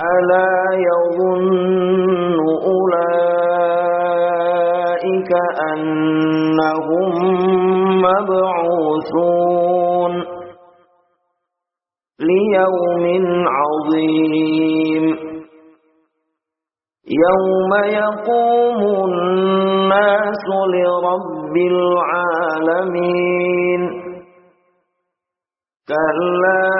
ألا يظن أولئك أنهم مبعوثون ليوم عظيم. يوم يقوم الناس لرب العالمين. كلا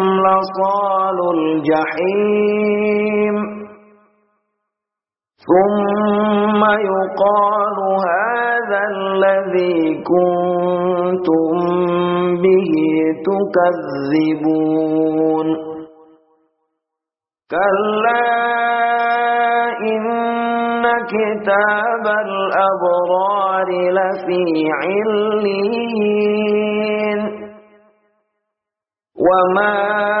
الجحيم ثم يقال هذا الذي كنتم به تكذبون. كلا إن كتاب الأبرار لفي علين وما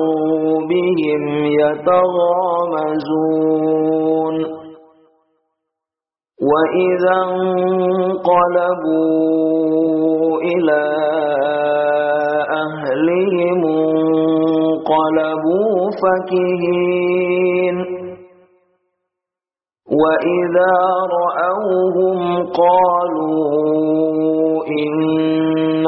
بهم يتغامزون. وإذا انقلبوا إلى أهلهم انقلبوا فكهين. وإذا رأوهم قالوا إن